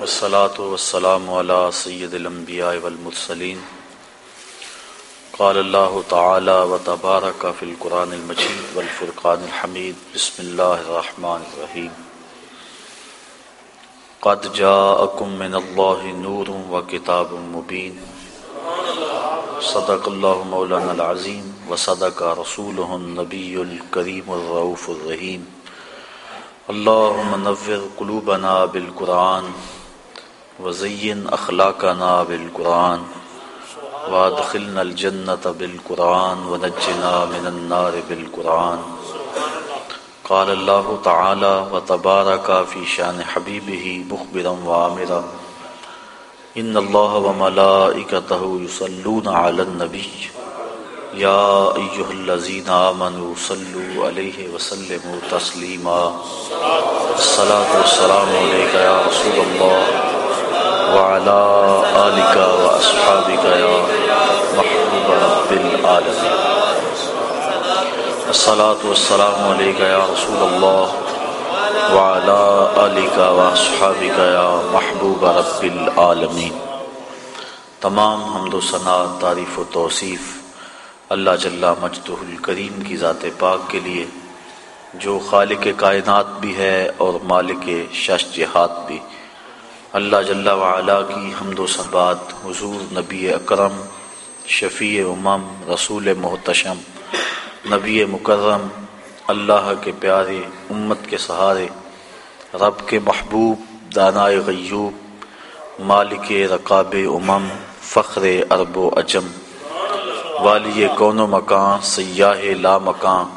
والصلاة والسلام على سيد الأنبياء والمرسلين. قال الله تعالى وتبارك في القرآن المجيد والفرقان الحميد. بسم الله الرحمن الرحيم. قد جاءكم من الله نور وكتاب مبين. صدق الله مولانا العظيم وصدق رسوله النبي الكريم الرؤوف الرحيم. اللهم نور قلوبنا بالقرآن وزین اخلاقنا بالقرآن وادخلنا الجنة بالقرآن ونجنا من النار بالقرآن. قال الله تعالى وتبارك في شان حبيبه مخبرا وعامرا إن الله وملائكته يصلون على النبي يا أيها الذين آمنوا صلوا عليه وسلموا تسليما الصلاة والسلام عليك يا رسول الله وعلى آلك وأصحابك يا محبوب رب العالمين. الصلاة والسلام عليك يا رسول الله وعلى آلك وأصحابك يا محبوب رب العالمين. تمام حمد و ثنا تعریف و توصیف اللہ جل مجدہ الکریم کی ذات پاک کے لیے، جو خالق کائنات بھی ہے اور مالک شش جہات بھی۔ اللہ جل وعلا کی حمد و صبات حضور نبی اکرم، شفیع امم، رسول محتشم، نبی مکرم، اللہ کے پیارے، امت کے سہارے، رب کے محبوب، دانائے غیوب، مالک رقاب امم، فخر ارب و اجم والی کون و مکان، سیاہ لا مکان،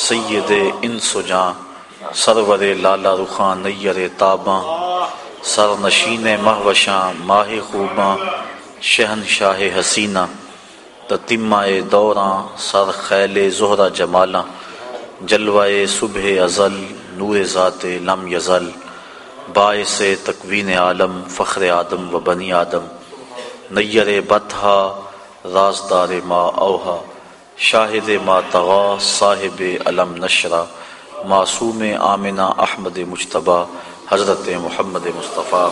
سید ان سجاں سرور لالا رخان، نیر تاباں سر نشین مہوشاں ماہ خوباں شہن شاہ حسینہ تتمائے دوراں، سر خیل زہرہ جمالاں جلوائے صبح ازل نور ذات لم یزل، باعث تکوین عالم، فخر آدم و بنی آدم، نیر بتہا رازدار ما اوہا، شاہد ما تغا، صاحب علم نشرہ، معصوم آمنہ احمد مجتبہ حضرت محمد مصطفیٰ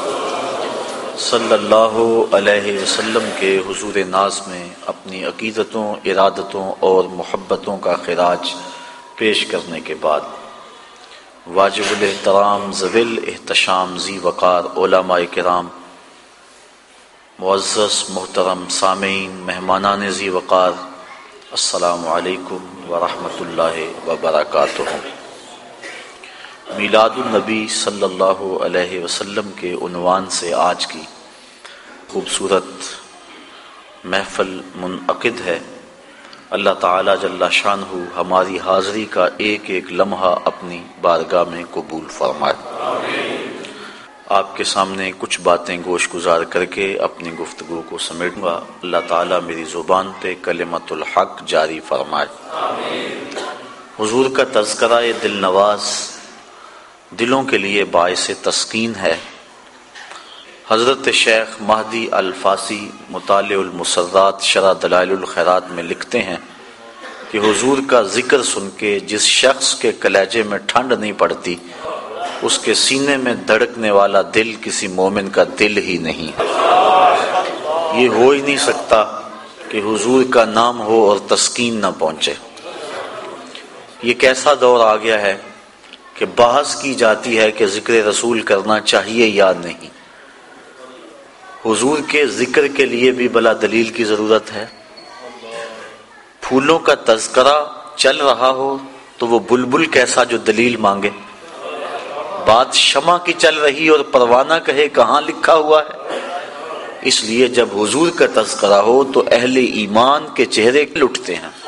صلی اللہ علیہ وسلم کے حضور ناز میں اپنی عقیدتوں، ارادتوں اور محبتوں کا خراج پیش کرنے کے بعد واجب الاحترام زویل احتشام زی وقار، علماء کرام، معزز، محترم، سامعین، مہمانان زی وقار، السلام علیکم ورحمۃ اللہ وبرکاتہ۔ میلاد النبی صلی اللہ علیہ وسلم کے عنوان سے آج کی خوبصورت محفل منعقد ہے۔ اللہ تعالیٰ جل شان ہو ہماری حاضری کا ایک ایک لمحہ اپنی بارگاہ میں قبول فرمائے۔ آپ کے سامنے کچھ باتیں گوش گزار کر کے اپنی گفتگو کو سمیٹوں گا۔ اللہ تعالیٰ میری زبان پہ کلمت الحق جاری فرمائے۔ حضور کا تذکرہ دل نواز دلوں کے لیے باعث تسکین ہے۔ حضرت شیخ مہدی الفاسی مطالع المسرات شرح دلائل الخیرات میں لکھتے ہیں کہ حضور کا ذکر سن کے جس شخص کے کلیجے میں ٹھنڈ نہیں پڑتی، اس کے سینے میں دھڑکنے والا دل کسی مومن کا دل ہی نہیں۔ یہ ہو ہی نہیں سکتا کہ حضور کا نام ہو اور تسکین نہ پہنچے۔ یہ کیسا دور آ گیا ہے کہ بحث کی جاتی ہے کہ ذکر رسول کرنا چاہیے یا نہیں۔ حضور کے ذکر کے لیے بھی بلا دلیل کی ضرورت ہے۔ پھولوں کا تذکرہ چل رہا ہو تو وہ بلبل کیسا جو دلیل مانگے۔ بات شمع کی چل رہی اور پروانہ کہے کہاں لکھا ہوا ہے۔ اس لیے جب حضور کا تذکرہ ہو تو اہل ایمان کے چہرے لٹتے ہیں۔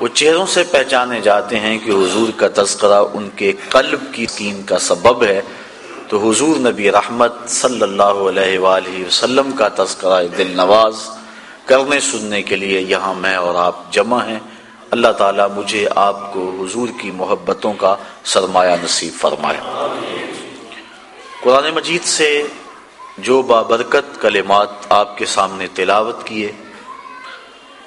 وہ چہروں سے پہچانے جاتے ہیں کہ حضور کا تذکرہ ان کے قلب کی تین کا سبب ہے۔ تو حضور نبی رحمت صلی اللہ علیہ وآلہ وسلم کا تذکرہ دل نواز کرنے سننے کے لیے یہاں میں اور آپ جمع ہیں۔ اللہ تعالیٰ مجھے آپ کو حضور کی محبتوں کا سرمایہ نصیب فرمائے۔ قرآن مجید سے جو بابرکت کلمات آپ کے سامنے تلاوت کیے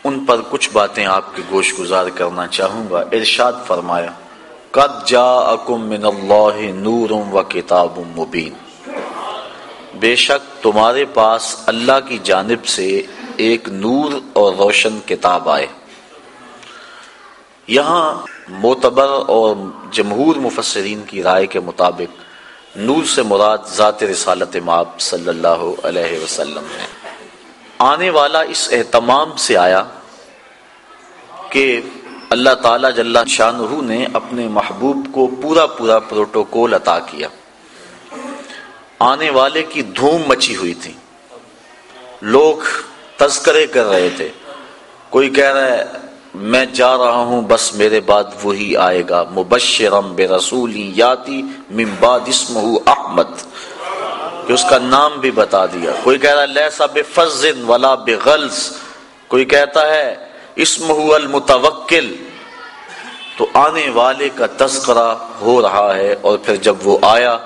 ان پر کچھ باتیں آپ کے گوش گزار کرنا چاہوں گا۔ ارشاد فرمایا، قد جاءکم من اللہ نور و کتاب مبین۔ بے شک تمہارے پاس اللہ کی جانب سے ایک نور اور روشن کتاب آئے۔ یہاں معتبر اور جمہور مفسرین کی رائے کے مطابق نور سے مراد ذات رسالت ماب صلی اللہ علیہ وسلم ہے۔ آنے والا اس اہتمام سے آیا کہ اللہ تعالی جل شاہ نے اپنے محبوب کو پورا پورا پروٹوکول عطا کیا۔ آنے والے کی دھوم مچی ہوئی تھی۔ لوگ تذکرے کر رہے تھے۔ کوئی کہہ رہا ہے، میں جا رہا ہوں، بس میرے بعد وہی آئے گا۔ مبشرم بے رسولی یاتی من بعد اسمہ احمد۔ کہ اس کا نام بھی بتا دیا۔ کوئی کہہ رہا ہے، لیسا بفزن ولا بغلس کوئی کہتا ہے اسمہ المتوکل تو آنے والے کا تذکرہ ہو رہا ہے اور پھر جب وہ آیا،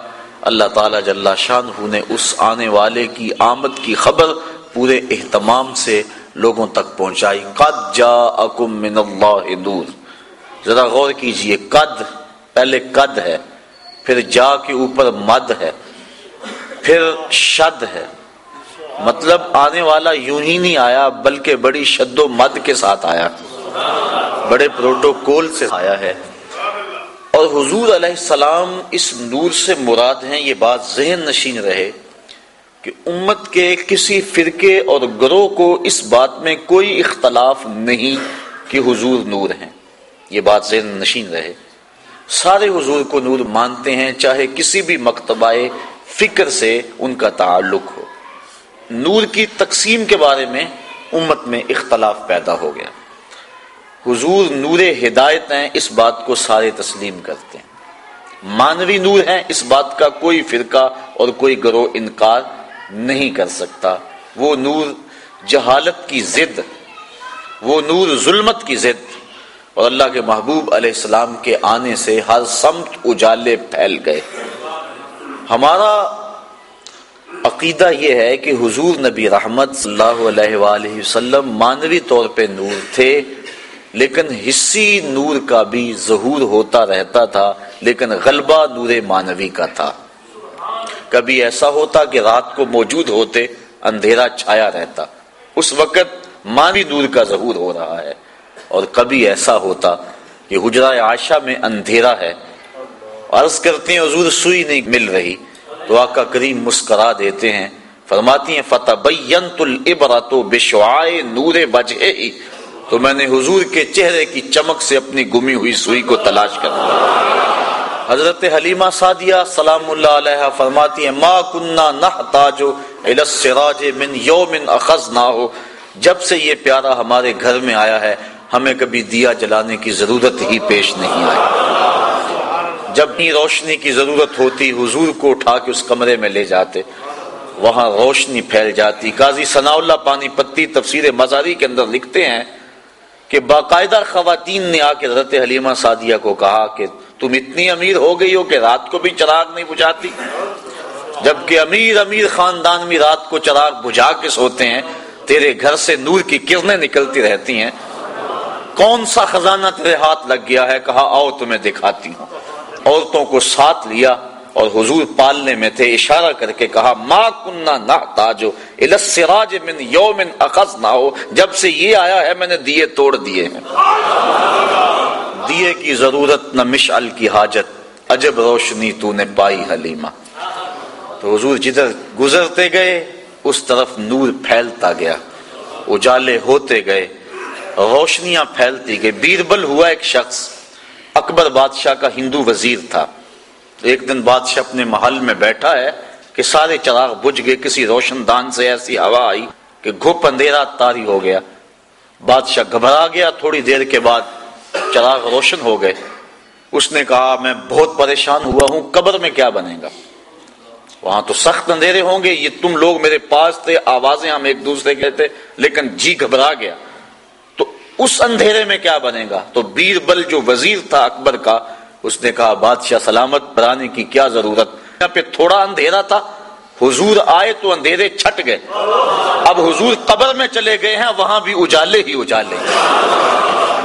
اللہ تعالی جل شاہ نے اس آنے والے کی آمد کی خبر پورے اہتمام سے لوگوں تک پہنچائی۔ قد جاءکم من اللہ نور۔ ذرا غور کیجیے، قد پہلے قد ہے، پھر جا کے اوپر مد ہے۔ پھر شد ہے۔ مطلب آنے والا یوں ہی نہیں آیا، بلکہ بڑی شد و مد کے ساتھ آیا۔ بڑے پروٹوکول سے آیا ہے۔ اور حضور علیہ السلام اس نور سے مراد ہیں، یہ بات ذہن نشین رہے کہ امت کے کسی فرقے اور گروہ کو اس بات میں کوئی اختلاف نہیں کہ حضور نور ہیں۔ یہ بات ذہن نشین رہے۔ سارے حضور کو نور مانتے ہیں، چاہے کسی بھی مکتبہ فکر سے ان کا تعلق ہو۔ نور کی تقسیم کے بارے میں امت میں اختلاف پیدا ہو گیا۔ حضور نور ہدایت ہیں، اس بات کو سارے تسلیم کرتے ہیں۔ مانوی نور ہیں، اس بات کا کوئی فرقہ اور کوئی گروہ انکار نہیں کر سکتا۔ وہ نور جہالت کی زد وہ نور ظلمت کی زد اور اللہ کے محبوب علیہ السلام کے آنے سے ہر سمت اجالے پھیل گئے۔ ہمارا عقیدہ یہ ہے کہ حضور نبی رحمت صلی اللہ علیہ وآلہ وسلم مانوی طور پہ نور تھے، لیکن حصی نور کا بھی ظہور ہوتا رہتا تھا، لیکن غلبہ نور مانوی کا تھا۔ کبھی ایسا ہوتا کہ رات کو موجود ہوتے، اندھیرا چھایا رہتا۔ اس وقت مانوی نور کا ظہور ہو رہا ہے۔ اور کبھی ایسا ہوتا کہ حجرہ عائشہ میں اندھیرا ہے عرض کرتے ہیں، حضور سوئی نہیں، مل رہی۔ تو آقا کریم مسکرا دیتے ہیں۔ فرماتی ہیں فتح العبرت بشعائے نور بجے تو میں نے حضور کے چہرے کی چمک سے اپنی گمی ہوئی سوئی کو تلاش کر حضرت حلیمہ سعدیہ سلام اللہ علیہ فرماتی ہیں، ما کننا نحتاجو الاسراج من یوم اخذ نہ ہو جب سے یہ پیارا ہمارے گھر میں آیا ہے، ہمیں کبھی دیا جلانے کی ضرورت ہی پیش نہیں آئی۔ جب بھی روشنی کی ضرورت ہوتی، حضور کو اٹھا کے اس کمرے میں لے جاتے۔ وہاں روشنی پھیل جاتی۔ قاضی ثناء اللہ پانی پتی تفسیر مزاری کے اندر لکھتے ہیں کہ باقاعدہ خواتین نے آ کے حضرت حلیمہ سعدیہ کو کہا کہ تم اتنی امیر ہو گئی ہو کہ رات کو بھی چراغ نہیں بجھاتی۔ جبکہ امیر امیر خاندان میں رات کو چراغ بجھا کے سوتے ہیں، تیرے گھر سے نور کی کرنیں نکلتی رہتی ہیں۔ کون سا خزانہ تیرے ہاتھ لگ گیا ہے؟ کہا، آؤ تمہیں دکھاتی ہوں۔ عورتوں کو ساتھ لیا اور حضور پالنے میں تھے، اشارہ کر کے کہا، ما کننا نہ تاجو السراج من یوم اخذ نہ ہو جب سے یہ آیا ہے، میں نے دیے توڑ دیے ہیں۔ دیے کی ضرورت نہ مشعل کی حاجت، عجب روشنی تو نے پائی حلیمہ۔ تو حضور جدھر گزرتے گئے، اس طرف نور پھیلتا گیا، اجالے ہوتے گئے، روشنیاں پھیلتی گئے۔ بیربل ہوا ایک شخص اکبر بادشاہ کا ہندو وزیر تھا۔ ایک دن بادشاہ اپنے محل میں بیٹھا ہے کہ سارے چراغ بجھ گئے، کسی روشن دان سے ایسی ہوا آئی کہ گھپ اندھیرا تاری ہو گیا۔ بادشاہ گھبرا گیا، تھوڑی دیر کے بعد چراغ روشن ہو گئے۔ اس نے کہا، میں بہت پریشان ہوا ہوں، قبر میں کیا بنے گا؟ وہاں تو سخت اندھیرے ہوں گے۔ یہ تم لوگ میرے پاس تھے، آوازیں ہم ایک دوسرے کے تھے، لیکن جی گھبرا گیا۔ اس اندھیرے میں کیا بنے گا؟ تو بیربل جو وزیر تھا اکبر کا، اس نے کہا، بادشاہ سلامت، بنانے کی کیا ضرورت؟ یہاں پہ تھوڑا اندھیرا تھا، حضور آئے تو اندھیرے چھٹ گئے۔ اب حضور قبر میں چلے گئے ہیں، وہاں بھی اجالے ہی اجالے۔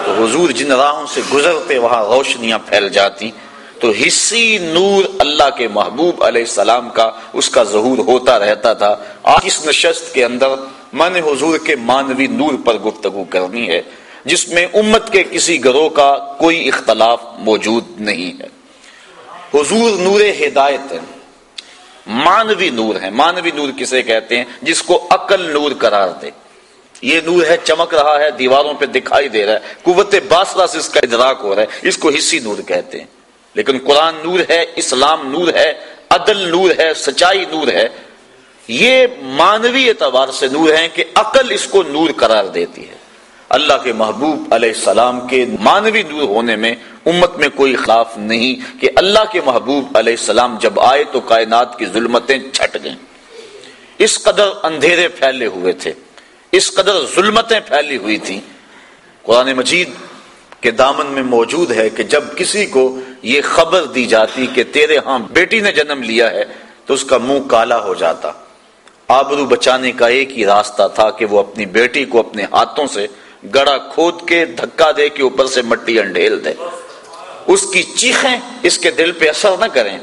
تو حضور جن راہوں سے گزرتے، وہاں روشنیاں پھیل جاتی۔ تو حصی نور اللہ کے محبوب علیہ السلام کا اس کا ظہور ہوتا رہتا تھا۔ آج اس نشست کے اندر من حضور کے مانوی نور پر گفتگو کرنی ہے۔ جس میں امت کے کسی گروہ کا کوئی اختلاف موجود نہیں ہے۔ حضور نور ہدایت ہے۔ مانوی نور ہے۔ مانوی نور کسے کہتے ہیں؟ جس کو عقل نور قرار دے۔ یہ نور ہے، چمک رہا ہے، دیواروں پہ دکھائی دے رہا ہے۔ قوت باسرا سے اس کا ادراک ہو رہا ہے۔ اس کو حصی نور کہتے ہیں۔ لیکن قرآن نور ہے، اسلام نور ہے، عدل نور ہے، سچائی نور ہے۔ یہ مانوی اعتبار سے نور ہے کہ عقل اس کو نور قرار دیتی ہے۔ اللہ کے محبوب علیہ السلام کے مانوی نور ہونے میں امت میں کوئی خلاف نہیں کہ اللہ کے محبوب علیہ السلام جب آئے تو کائنات کی ظلمتیں چھٹ گئیں۔ اس قدر اندھیرے پھیلے ہوئے تھے۔ اس قدر ظلمتیں پھیلی ہوئی تھی قرآن مجید کے دامن میں موجود ہے کہ جب کسی کو یہ خبر دی جاتی کہ تیرے ہاں بیٹی نے جنم لیا ہے تو اس کا منہ کالا ہو جاتا۔ آبرو بچانے کا ایک ہی راستہ تھا کہ وہ اپنی بیٹی کو اپنے ہاتھوں سے گڑا کھود کے دھکا دے کے اوپر سے مٹی انڈیل دے۔ اس کی چیخیں اس کے دل پہ اثر نہ کریں۔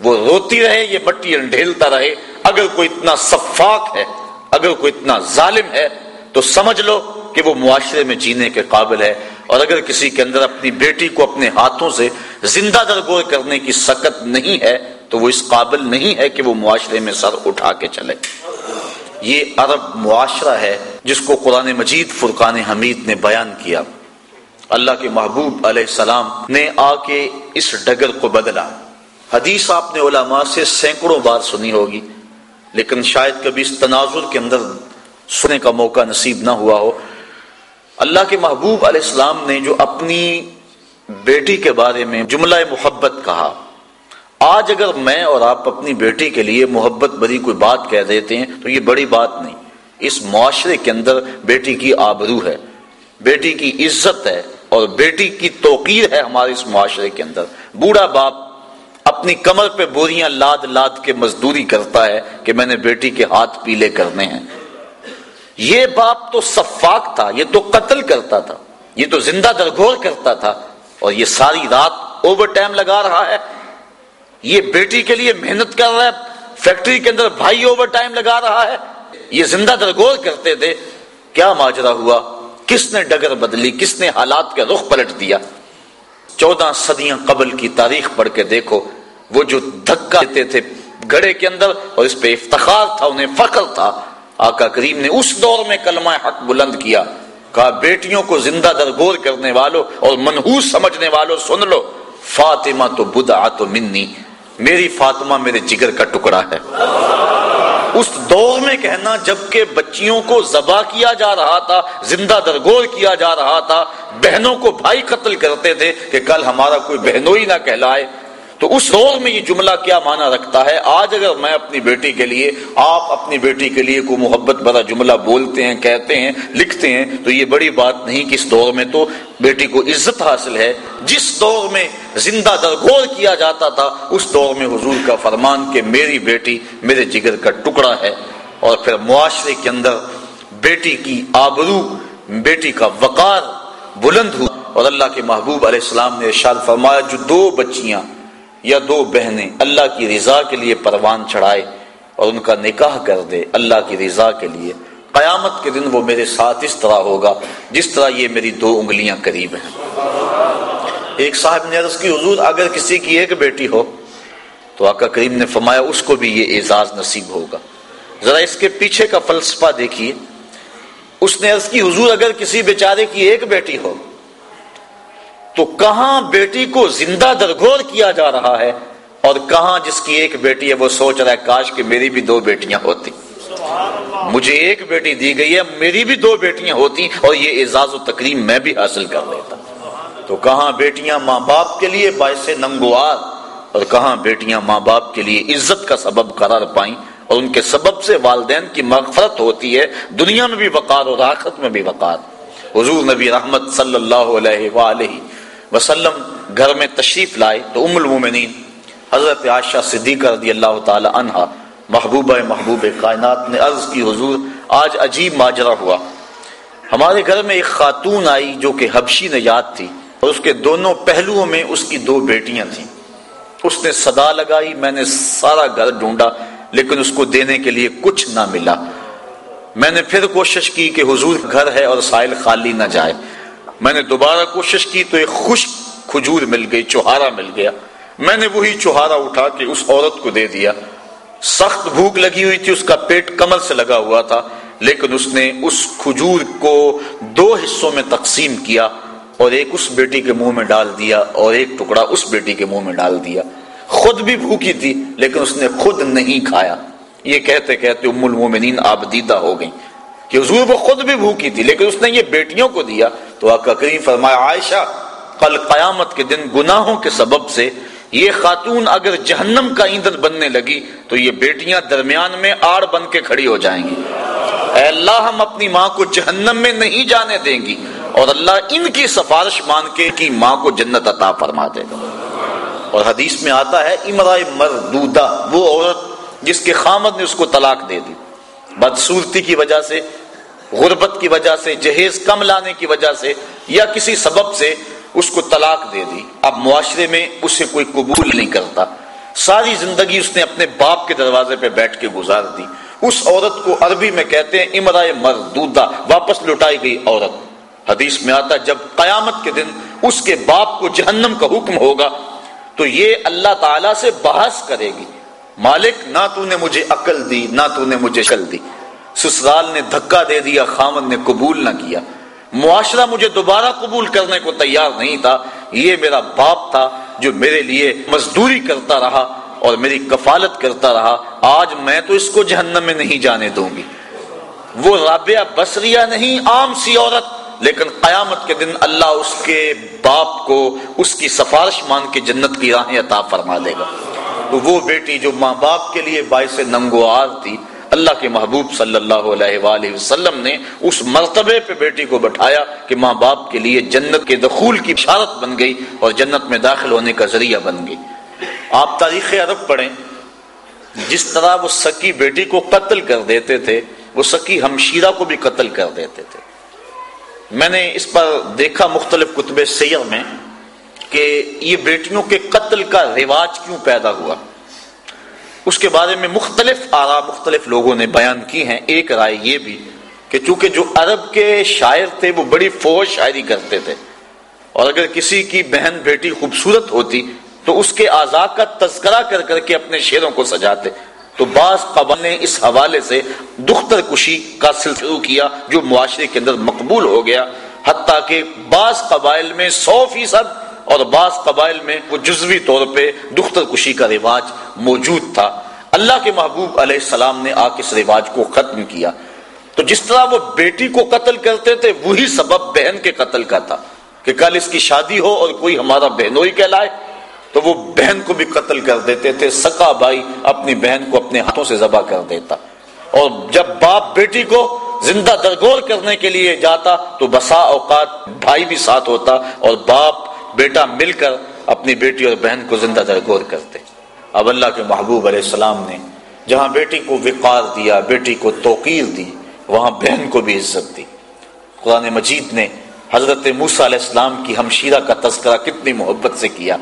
وہ روتی رہے، یہ مٹی انڈیلتا رہے۔ اگر کوئی اتنا صفاق ہے، اگر کوئی اتنا ظالم ہے، تو سمجھ لو کہ وہ معاشرے میں جینے کے قابل ہے۔ اور اگر کسی کے اندر اپنی بیٹی کو اپنے ہاتھوں سے زندہ درگور کرنے کی سکت نہیں ہے، تو وہ اس قابل نہیں ہے کہ وہ معاشرے میں سر اٹھا کے چلے۔ یہ عرب معاشرہ ہے جس کو قرآن مجید فرقان حمید نے بیان کیا۔ اللہ کے محبوب علیہ السلام نے آ کے اس ڈگر کو بدلا۔ حدیث آپ نے علماء سے سینکڑوں بار سنی ہوگی، لیکن شاید کبھی اس تناظر کے اندر سننے کا موقع نصیب نہ ہوا ہو۔ اللہ کے محبوب علیہ السلام نے جو اپنی بیٹی کے بارے میں جملہ محبت کہا۔ آج اگر میں اور آپ اپنی بیٹی کے لیے محبت بری کوئی بات کہہ دیتے ہیں، تو یہ بڑی بات نہیں۔ اس معاشرے کے اندر بیٹی کی آبرو ہے، بیٹی کی عزت ہے اور بیٹی کی توقیر ہے ہمارے اس معاشرے کے اندر۔ بوڑھا باپ اپنی کمر پہ بوریاں لاد لاد کے مزدوری کرتا ہے کہ میں نے بیٹی کے ہاتھ پیلے کرنے ہیں۔ یہ باپ تو صفاق تھا، یہ تو قتل کرتا تھا، یہ تو زندہ درگور کرتا تھا اور یہ ساری رات اوور ٹائم لگا رہا ہے۔ یہ بیٹی کے لیے محنت کر رہا ہے، فیکٹری کے اندر بھائی اوور ٹائم لگا رہا ہے، یہ زندہ درگور کرتے تھے۔ کیا ماجرا ہوا؟ کس نے ڈگر بدلی؟ کس نے حالات کا رخ پلٹ دیا؟ چودہ صدیاں قبل کی تاریخ پڑھ کے دیکھو، وہ جو دھکا دیتے تھے گڑے کے اندر اور اس پہ افتخار تھا، انہیں فخر تھا۔ آقا کریم نے اس دور میں کلمہ حق بلند کیا۔ کہا، بیٹیوں کو زندہ درگور کرنے والوں اور منحوس سمجھنے والوں سن لو۔ فاطمہ تو بدا تو منی، میری فاطمہ میرے جگر کا ٹکڑا ہے۔ اس دور میں کہنا جبکہ بچیوں کو ذبح کیا جا رہا تھا، زندہ درگور کیا جا رہا تھا، بہنوں کو بھائی قتل کرتے تھے کہ کل ہمارا کوئی بہنوئی نہ کہلائے۔ تو اس دور میں یہ جملہ کیا معنی رکھتا ہے؟ آج اگر میں اپنی بیٹی کے لیے، آپ اپنی بیٹی کے لیے کوئی محبت بھرا جملہ بولتے ہیں، کہتے ہیں، لکھتے ہیں، تو یہ بڑی بات نہیں کہ اس دور میں تو بیٹی کو عزت حاصل ہے۔ جس دور میں زندہ درگور کیا جاتا تھا، اس دور میں حضور کا فرمان کہ میری بیٹی میرے جگر کا ٹکڑا ہے۔ اور پھر معاشرے کے اندر بیٹی کی آبرو، بیٹی کا وقار بلند ہوا۔ اور اللہ کے محبوب علیہ السلام نے ارشاد فرمایا، جو دو بچیاں یا دو بہنیں اللہ کی رضا کے لیے پروان چڑھائے اور ان کا نکاح کر دے اللہ کی رضا کے لیے، قیامت کے دن وہ میرے ساتھ اس طرح ہوگا جس طرح یہ میری دو انگلیاں قریب ہیں۔ ایک صاحب نے عرض کی، حضور، اگر کسی کی ایک بیٹی ہو تو آقا کریم نے فرمایا، اس کو بھی یہ اعزاز نصیب ہوگا۔ ذرا اس کے پیچھے کا فلسفہ دیکھیے۔ اس نے عرض کی، حضور، اگر کسی بیچارے کی ایک بیٹی ہو تو کہاں بیٹی کو زندہ درگور کیا جا رہا ہے اور کہاں جس کی ایک بیٹی ہے وہ سوچ رہا ہے، کاش کہ میری بھی دو بیٹیاں ہوتی۔ مجھے ایک بیٹی دی گئی ہے، میری بھی دو بیٹیاں ہوتی اور یہ اعزاز و تکریم میں بھی حاصل کر لیتا۔ تو کہاں بیٹیاں ماں باپ کے لیے باعث ننگوار اور کہاں بیٹیاں ماں باپ کے لیے عزت کا سبب قرار پائیں اور ان کے سبب سے والدین کی مغفرت ہوتی ہے، دنیا میں بھی وقار اور آخرت میں بھی وقار۔ حضور نبی رحمت صلی اللہ علیہ وآلہ وسلم گھر میں تشریف لائے تو ام المومنین، حضرت عائشہ صدیقہ رضی اللہ تعالی عنہ محبوبہ محبوب کائنات نے عرض کی، حضور، آج عجیب ماجرہ ہوا۔ ہمارے گھر میں ایک خاتون آئی جو کہ حبشی نجات تھی اور اس کے دونوں پہلوؤں میں اس کی دو بیٹیاں تھیں۔ اس نے صدا لگائی، میں نے سارا گھر ڈھونڈا، لیکن اس کو دینے کے لیے کچھ نہ ملا۔ میں نے پھر کوشش کی کہ حضور گھر ہے اور سائل خالی نہ جائے۔ میں نے دوبارہ کوشش کی تو ایک خوش کھجور مل گئی، چوہارا مل گیا۔ میں نے وہی چوہارا اٹھا کے اس عورت کو دے دیا۔ سخت بھوک لگی ہوئی تھی، اس کا پیٹ کمر سے لگا ہوا تھا، لیکن اس نے اس کھجور کو دو حصوں میں تقسیم کیا اور ایک اس بیٹی کے منہ میں ڈال دیا اور ایک ٹکڑا اس بیٹی کے منہ میں ڈال دیا۔ خود بھی بھوکی تھی، لیکن اس نے خود نہیں کھایا۔ یہ کہتے کہتے ام المومنین آبدیدہ ہو گئی کہ حضور وہ خود بھی بھوکی تھی، لیکن اس نے یہ بیٹیوں کو دیا۔ تو آقا کریم فرمایا، عائشہ، کل قیامت کے دن گناہوں کے سبب سے یہ خاتون اگر جہنم کا ایندھن بننے لگی، تو یہ بیٹیاں درمیان میں آڑ بن کے کھڑی ہو جائیں گی۔ اے اللہ، ہم اپنی ماں کو جہنم میں نہیں جانے دیں گی، اور اللہ ان کی سفارش مان کے کی ماں کو جنت عطا فرما دے گا۔ اور حدیث میں آتا ہے، امرائے مردودہ، وہ عورت جس کے خامد نے اس کو طلاق دے دی۔ بدسورتی کی وجہ سے، غربت کی وجہ سے، جہیز کم لانے کی وجہ سے یا کسی سبب سے اس کو طلاق دے دی۔ اب معاشرے میں اسے کوئی قبول نہیں کرتا۔ ساری زندگی اس نے اپنے باپ کے دروازے پہ بیٹھ کے گزار دی۔ اس عورت کو عربی میں کہتے ہیں امرائے مردودہ، واپس لٹائی گئی عورت۔ حدیث میں آتا جب قیامت کے دن اس کے باپ کو جہنم کا حکم ہوگا تو یہ اللہ تعالی سے بحث کرے گی۔ مالک، نہ تو نے مجھے عقل دی، نہ تو نے مجھے شل دی۔ سسرال نے دھکا دے دیا خامد نے قبول نہ کیا۔ معاشرہ مجھے دوبارہ قبول کرنے کو تیار نہیں تھا۔ یہ میرا باپ تھا جو میرے لیے مزدوری کرتا رہا اور میری کفالت کرتا رہا۔ آج میں تو اس کو جہنم میں نہیں جانے دوں گی۔ وہ رابعہ بسریہ نہیں، عام سی عورت۔ لیکن قیامت کے دن اللہ اس کے باپ کو، اس کی سفارش مان کے جنت کی راہیں عطا فرما دے گا۔ تو وہ بیٹی جو ماں باپ کے لیے باعث ننگوار تھی، اللہ کے محبوب صلی اللہ علیہ وآلہ وسلم نے اس مرتبے پہ بیٹی کو بٹھایا کہ ماں باپ کے لیے جنت کے دخول کی بشارت بن گئی اور جنت میں داخل ہونے کا ذریعہ بن گئی۔ آپ تاریخ عرب پڑھیں، جس طرح وہ سکی بیٹی کو قتل کر دیتے تھے، وہ سکی ہمشیرہ کو بھی قتل کر دیتے تھے۔ میں نے اس پر دیکھا مختلف کتب سیر میں۔ کہ یہ بیٹیوں کے قتل کا رواج کیوں پیدا ہوا؟ اس کے بارے میں مختلف آرا مختلف لوگوں نے بیان کی ہیں۔ ایک رائے یہ بھی کہ چونکہ جو عرب کے شاعر تھے، وہ بڑی فوج شاعری کرتے تھے۔ اور اگر کسی کی بہن بیٹی خوبصورت ہوتی، تو اس کے آزاد کا تذکرہ کر کر کے اپنے شعروں کو سجاتے۔ تو بعض قبل نے اس حوالے سے دختر کشی کا سلسلہ کیا، جو معاشرے کے اندر مقبول ہو گیا۔ حتیٰ کہ بعض قبائل میں سو فیصد اور بعض قبائل میں وہ جزوی طور پہ دختر کشی کا رواج موجود تھا۔ اللہ کے محبوب علیہ السلام نے آ کے اس رواج کو ختم کیا۔ تو جس طرح وہ بیٹی کو قتل کرتے تھے، وہی سبب بہن کے قتل کا تھا۔ کہ کل اس کی شادی ہو اور کوئی ہمارا بہنوئی کہلائے، تو وہ بہن کو بھی قتل کر دیتے تھے۔ سکا بھائی اپنی بہن کو اپنے ہاتھوں سے ذبح کر دیتا۔ اور جب باپ بیٹی کو زندہ درگور کرنے کے لیے جاتا، تو بسا اوقات بھائی بھی ساتھ ہوتا اور باپ بیٹا مل کر اپنی بیٹی اور بہن کو زندہ درگور کرتے۔ اب اللہ کے محبوب علیہ السلام نے جہاں بیٹی کو وقار دیا، بیٹی کو توقیر دی، وہاں بہن کو بھی عزت دی۔ قرآن مجید نے حضرت موسیٰ علیہ السلام کی ہمشیرہ کا تذکرہ کتنی محبت سے کیا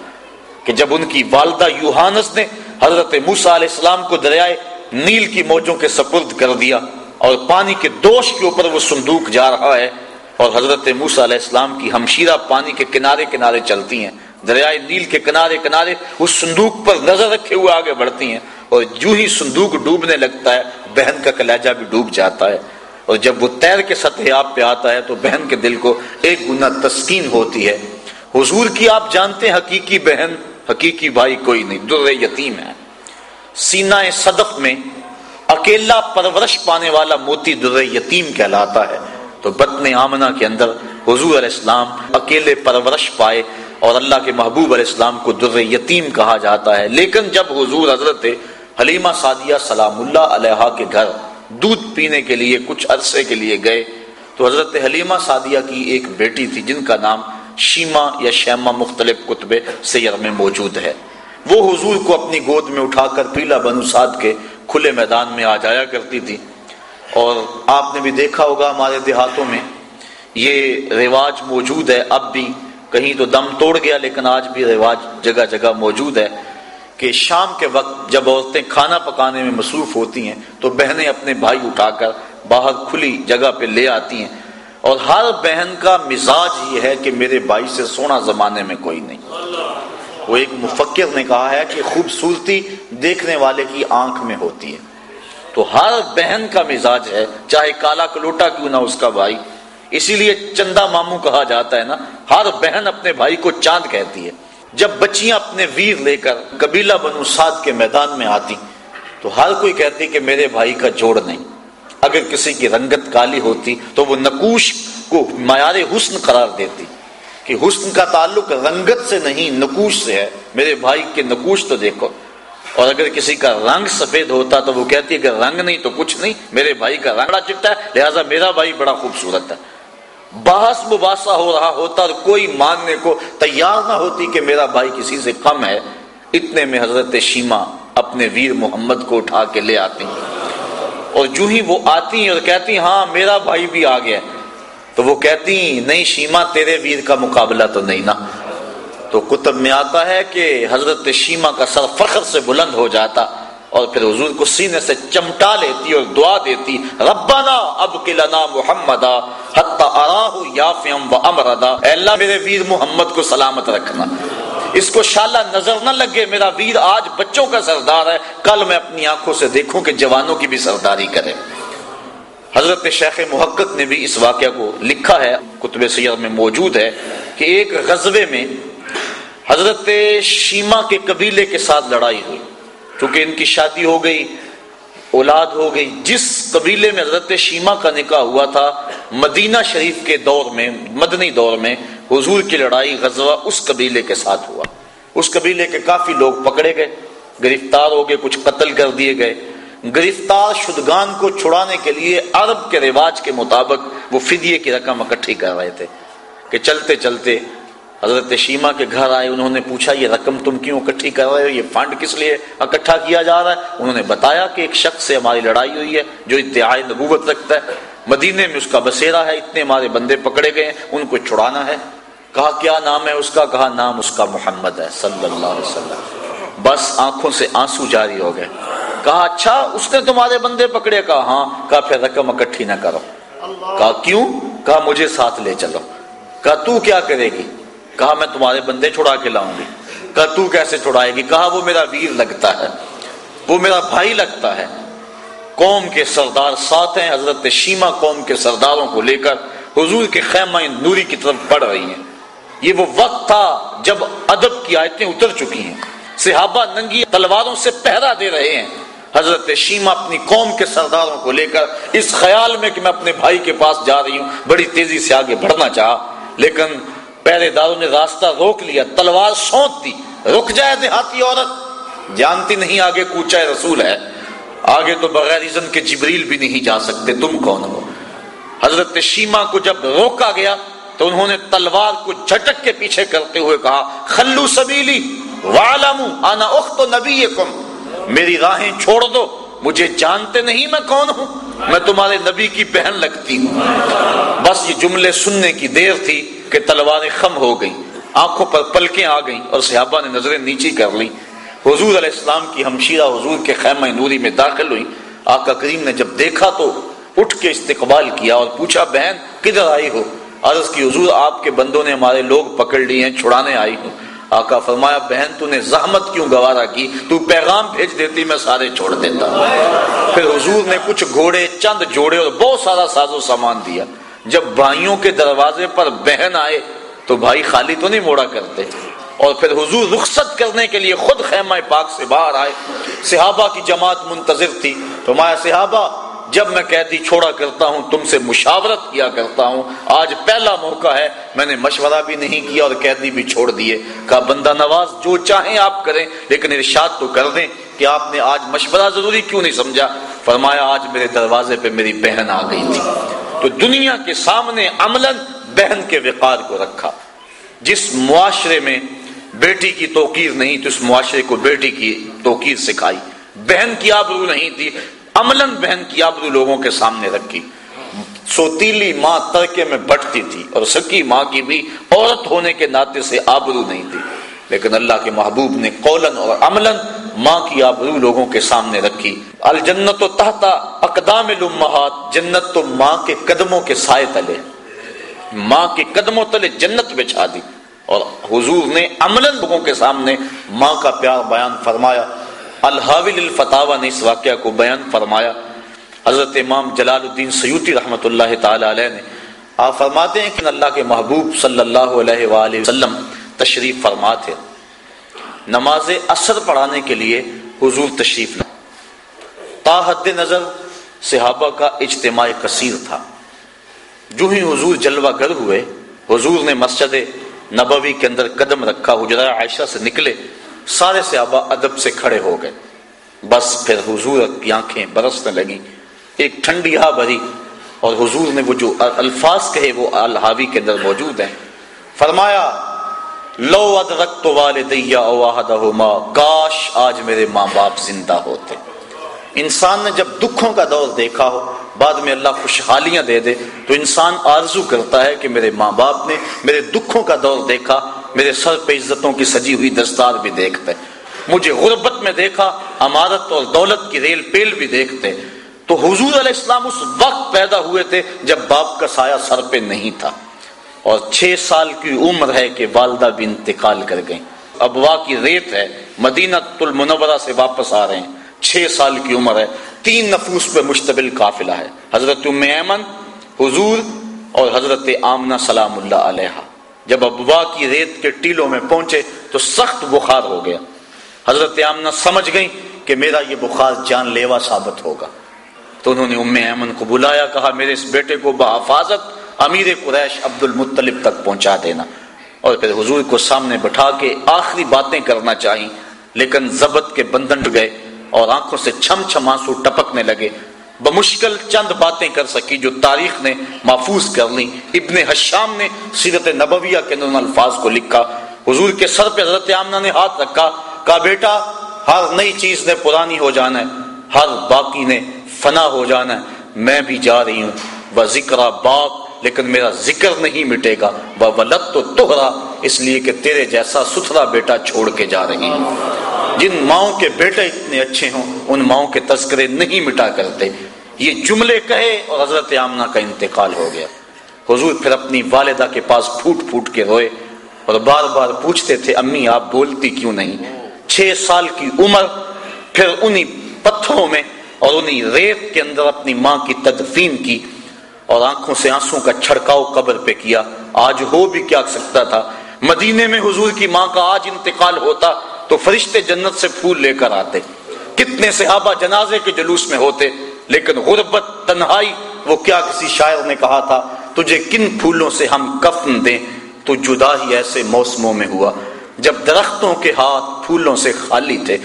کہ جب ان کی والدہ یوہانس نے حضرت موسا علیہ السلام کو دریائے نیل کی موجوں کے سپرد کر دیا اور پانی کے دوش کے اوپر وہ صندوق جا رہا ہے اور حضرت موسا علیہ السلام کی ہمشیرہ پانی کے کنارے کنارے چلتی ہیں، دریائے نیل کے کنارے کنارے اس صندوق پر نظر رکھے ہوئے آگے بڑھتی ہیں اور جو ہی صندوق ڈوبنے لگتا ہے، بہن کا کلیجہ بھی ڈوب جاتا ہے۔ اور جب وہ تیر کے سطح آپ پہ آتا ہے تو بہن کے دل کو ایک گنا تسکین ہوتی ہے۔ حضور کی آپ جانتے ہیں، حقیقی بہن، حقیقی بھائی کوئی نہیں، در یتیم ہے۔ سینا صدف میں اکیلا پرورش پانے والا موتی در یتیم کہلاتا ہے۔ تو بطن آمنہ کے اندر حضور علیہ السلام اکیلے پرورش پائے اور اللہ کے محبوب علیہ السلام کو در یتیم کہا جاتا ہے۔ لیکن جب حضور حضرت حلیمہ سعدیہ سلام اللہ علیہ کے گھر دودھ پینے کے لیے کچھ عرصے کے لیے گئے تو حضرت حلیمہ سعدیہ کی ایک بیٹی تھی جن کا نام شیما یا شیما مختلف کتب سیر میں موجود ہے۔ وہ حضور کو اپنی گود میں اٹھا کر پیلا بنو سعد کے کھلے میدان میں آ جایا کرتی تھی۔ اور آپ نے بھی دیکھا ہوگا ہمارے دیہاتوں میں، یہ رواج موجود ہے۔ اب بھی کہیں تو دم توڑ گیا، لیکن آج بھی رواج جگہ جگہ موجود ہے کہ شام کے وقت جب عورتیں کھانا پکانے میں مصروف ہوتی ہیں، تو بہنیں اپنے بھائی اٹھا کر باہر کھلی جگہ پہ لے آتی ہیں۔ اور ہر بہن کا مزاج یہ ہے کہ میرے بھائی سے سونا زمانے میں کوئی نہیں۔ وہ ایک مفکر نے کہا ہے کہ خوبصورتی دیکھنے والے کی آنکھ میں ہوتی ہے۔ تو ہر بہن کا مزاج ہے، چاہے کالا کلوٹا کیوں نہ اس کا بھائی۔ اسی لیے چندہ ماموں کہا جاتا ہے نا، ہر بہن اپنے بھائی کو چاند کہتی ہے۔ جب بچیاں اپنے ویر لے کر قبیلہ بنو سعد کے میدان میں آتی، تو ہر کوئی کہتی کہ میرے بھائی کا جوڑ نہیں۔ اگر کسی کی رنگت کالی ہوتی تو وہ نکوش کو معیار حسن قرار دیتی کہ حسن کا تعلق رنگت سے نہیں نکوش سے ہے۔ میرے بھائی کے نکوش تو دیکھو۔ اور اگر کسی کا رنگ سفید ہوتا تو وہ کہتی ہے کہ رنگ نہیں تو کچھ نہیں، میرے بھائی کا رنگ بڑا چٹا ہے، لہٰذا میرا بھائی بڑا خوبصورت ہے۔ بحث مباحثہ ہو رہا ہوتا اور کوئی ماننے کو تیار نہ ہوتی کہ میرا بھائی کسی سے کم ہے، اتنے میں حضرت شیما اپنے ویر محمد کو اٹھا کے لے آتی۔ اور جو ہی وہ آتی اور کہتی ہاں میرا بھائی بھی آ گیا۔ تو وہ کہتی، نہیں شیما، تیرے ویر کا مقابلہ تو نہیں نا۔ تو کتب میں آتا ہے کہ حضرت شیما کا سر فخر سے بلند ہو جاتا اور پھر حضور کو سینے سے چمٹا لیتی اور دعا دیتی، ربنا اب کلنا محمد اللہ، میرے ویر محمد کو سلامت رکھنا۔ اس کو شالہ نظر نہ لگے، میرا ویر آج بچوں کا سردار ہے۔ کل میں اپنی آنکھوں سے دیکھوں کہ جوانوں کی بھی سرداری کرے۔ حضرت شیخ محقق نے بھی اس واقعہ کو لکھا ہے، کتب سیر میں موجود ہے کہ ایک غزبے میں حضرت شیما کے قبیلے کے ساتھ لڑائی ہوئی۔ چونکہ ان کی شادی ہو گئی، اولاد ہو گئی، جس قبیلے میں حضرت شیما کا نکاح ہوا تھا، مدینہ شریف کے دور میں، مدنی دور میں حضور کی لڑائی غزوہ اس قبیلے کے ساتھ ہوا۔ اس قبیلے کے کافی لوگ پکڑے گئے، گرفتار ہو گئے، کچھ قتل کر دیے گئے۔ گرفتار شدگان کو چھڑانے کے لیے عرب کے رواج کے مطابق وہ فدیے کی رقم اکٹھی کر رہے تھے کہ چلتے چلتے حضرت شیما کے گھر آئے، انہوں نے پوچھا، یہ رقم تم کیوں اکٹھی کر رہے ہو؟ یہ فنڈ کس لیے اکٹھا کیا جا رہا ہے؟ انہوں نے بتایا کہ ایک شخص سے ہماری لڑائی ہوئی ہے جو ادعائے نبوت رکھتا ہے۔ مدینے میں اس کا بسیرا ہے، اتنے ہمارے بندے پکڑے گئے ہیں، ان کو چھڑانا ہے۔ کہا، کیا نام ہے اس کا؟ کہا، نام اس کا محمد ہے، صلی اللہ علیہ وسلم۔ بس آنکھوں سے آنسو جاری ہو گئے۔ کہا اچھا اس نے تمہارے بندے پکڑے؟ کہا ہاں۔ کہا، پھر رقم اکٹھی نہ کرو۔ کہا، کیوں؟ کہا، مجھے ساتھ لے چلو۔ کہا، تو کیا کرے گی؟ کہا میں تمہارے بندے چھڑا کے لاؤں گی۔ کہا تو کیسے چھڑائے گی؟ کہا وہ میرا ویر لگتا ہے۔ وہ میرا بھائی لگتا ہے۔ قوم کے سردار ساتھ ہیں۔ حضرت شیما قوم کے سرداروں کو لے کر حضور کے خیمہ نوری کی طرف بڑھ رہی ہیں۔ یہ وہ وقت تھا جب ادب کی آیتیں اتر چکی ہیں۔ صحابہ ننگی تلواروں سے پہرا دے رہے ہیں۔ حضرت شیما اپنی قوم کے سرداروں کو لے کر اس خیال میں کہ میں اپنے بھائی کے پاس جا رہی ہوں۔ بڑی تیزی سے آگے بڑھنا چاہا۔ لیکن پہرے داروں نے راستہ روک لیا، تلوار سونت دی۔ رک جائے دیہاتی عورت۔ جانتی نہیں آگے کوچا رسول ہے۔ آگے تو بغیر اذن کے جبریل بھی نہیں جا سکتے۔ تم کون ہو؟ حضرت شیما کو جب روکا گیا تو انہوں نے تلوار کو جھٹک کے پیچھے کرتے ہوئے کہا، خلو سبیلی انا اخت نبیکم۔ میری راہیں چھوڑ دو، مجھے جانتے نہیں میں کون ہوں؟ میں تمہارے نبی کی بہن لگتی ہوں۔ بس یہ جملے سننے کی دیر تھی کہ تلواریں خم ہو گئیں، آنکھوں پر پلکیں آ گئیں اور صحابہ نے نظریں نیچی کر لی حضور علیہ السلام کی ہمشیرہ حضور کے خیمہ نوری میں داخل ہوئی آقا کریم نے جب دیکھا تو اٹھ کے استقبال کیا اور پوچھا، بہن، کدھر آئی ہو؟ عرض کی، حضور، آپ کے بندوں نے ہمارے لوگ پکڑ لیے ہیں، چھڑانے آئی ہوں۔ آقا فرمایا، بہن، تو نے زحمت کیوں گوارا کی؟ تو پیغام بھیج دیتی، میں سارے چھوڑ دیتا۔ پھر حضور نے کچھ گھوڑے، چند جوڑے اور بہت سارا ساز و سامان دیا۔ جب بھائیوں کے دروازے پر بہن آئے، تو بھائی خالی تو نہیں موڑا کرتے۔ اور پھر حضور رخصت کرنے کے لیے خود خیمہ پاک سے باہر آئے۔ صحابہ کی جماعت منتظر تھی۔ تو مایا صحابہ جب میں قیدی چھوڑا کرتا ہوں، تم سے مشاورت کیا کرتا ہوں۔ آج پہلا موقع ہے، میں نے مشورہ بھی نہیں کیا اور قیدی بھی چھوڑ دیے۔ کہا، بندہ نواز، جو چاہیں آپ کریں، لیکن ارشاد تو کر دیں کہ آپ نے آج مشورہ ضروری کیوں نہیں سمجھا؟ فرمایا، آج میرے دروازے پہ میری بہن آ گئی تھی۔ تو دنیا کے سامنے عملاً بہن کے وقار کو رکھا۔ جس معاشرے میں بیٹی کی توقیر نہیں، تو اس معاشرے کو بیٹی کی توقیر سکھائی۔ بہن کی آبرو نہیں تھی عملاً بہن کی آبرو لوگوں کے سامنے رکھی۔ سوتیلی ماں ترکے میں بٹتی تھی اور سکی ماں کی بھی عورت ہونے کے ناطے سے آبرو نہیں تھی۔ لیکن اللہ کے محبوب نے قولن اور عملاً ماں کی آبرو لوگوں کے سامنے رکھی۔ الجنت و تحتا اقدام الامہات، جنت تو ماں کے قدموں کے سائے تلے۔ ماں کے قدموں تلے جنت بچھا دی۔ اور حضور نے عمل لوگوں کے سامنے ماں کا پیار بیان فرمایا۔ الحاول الفتاوا نے اس واقعہ کو بیان فرمایا۔ حضرت امام جلال الدین سیوتی رحمۃ اللہ تعالی علیہ نے آپ فرماتے ہیں کہ اللہ کے محبوب صلی اللہ علیہ وآلہ وسلم تشریف فرما تھے۔ نماز اثر پڑھانے کے لیے حضور تشریف لے تا حد نظر صحابہ کا اجتماع کثیر تھا۔ جو ہی حضور جلوہ گر ہوئے، حضور نے مسجد نبوی کے اندر قدم رکھا، حجرہ عائشہ سے نکلے۔ سارے صحابہ ادب سے کھڑے ہو گئے۔ بس پھر حضور کی آنکھیں برسنے لگی ایک ٹھنڈی ہا بھری، اور حضور نے وہ جو الفاظ کہے وہ الحاوی کے اندر موجود ہیں۔ فرمایا، لو ادرکت والدیا کاش آج میرے ماں باپ زندہ ہوتے۔ انسان نے جب دکھوں کا دور دیکھا ہو، بعد میں اللہ خوشحالیاں دے دے، تو انسان آرزو کرتا ہے کہ میرے ماں باپ نے میرے دکھوں کا دور دیکھا۔ میرے سر پہ عزتوں کی سجی ہوئی دستار بھی دیکھتے۔ مجھے غربت میں دیکھا، امارت اور دولت کی ریل پیل بھی دیکھتے۔ تو حضور علیہ السلام اس وقت پیدا ہوئے تھے جب باپ کا سایہ سر پہ نہیں تھا۔ اور چھ سال کی عمر ہے کہ والدہ بھی انتقال کر گئیں۔ ابوا کی ریت ہے، مدینہ المنورہ سے واپس آ رہے ہیں۔ چھ سال کی عمر ہے، تین نفوس پہ مشتبل قافلہ ہے۔ حضرت ام ایمن، حضور اور حضرت آمنہ سلام اللہ علیہ جب ابوا کی ریت کے ٹیلوں میں پہنچے تو سخت بخار ہو گیا۔ حضرت آمنہ سمجھ گئی کہ میرا یہ بخار جان لیوا ثابت ہوگا۔ تو انہوں نے ام ایمن کو بلایا، کہا، میرے اس بیٹے کو بحفاظت امیر قریش عبد المطلب تک پہنچا دینا۔ اور پھر حضور کو سامنے بٹھا کے آخری باتیں کرنا چاہیں، لیکن ضبط کے بندھن گئے اور آنکھوں سے چھم چھم آنسو ٹپکنے لگے۔ بمشکل چند باتیں کر سکی جو تاریخ نے محفوظ کر لی ابن حشام نے سیرت نبویہ کے ان الفاظ کو لکھا۔ حضور کے سر پہ حضرت آمنہ نے ہاتھ رکھا کہا بیٹا، ہر نئی چیز نے پرانی ہو جانا ہے، ہر باقی نے فنا ہو جانا ہے، میں بھی جا رہی ہوں۔ وہ ذکر باق لیکن میرا ذکر نہیں مٹے گا۔ وہ ولت تو تہرا اس لیے کہ تیرے جیسا ستھرا بیٹا چھوڑ کے جا رہی ہوں جن ماؤں کے بیٹے اتنے اچھے ہوں، ان ماؤں کے تذکرے نہیں مٹا کرتے۔ یہ جملے کہے اور حضرت آمنہ کا انتقال ہو گیا۔ حضور پھر اپنی والدہ کے پاس پھوٹ پھوٹ کے روئے اور بار بار پوچھتے تھے، امی، آپ بولتی کیوں نہیں؟ چھ سال کی عمر، پھر انہی پتھروں میں اور انہی ریت کے اندر اپنی ماں کی تدفین کی۔ اور آنکھوں سے آنسوں کا چھڑکاؤ قبر پہ کیا۔ آج ہو بھی کیا سکتا تھا۔ مدینے میں حضور کی ماں کا آج انتقال ہوتا تو فرشتے جنت سے پھول لے کر آتے۔ کتنے صحابہ جنازے کے جلوس میں ہوتے، لیکن غربت، تنہائی، وہ کیا کسی شاعر نے کہا تھا، تجھے کن پھولوں سے ہم کفن دیں؟ تو جدا ہی ایسے موسموں میں ہوا۔ جب درختوں کے ہاتھ پھولوں سے خالی تھے،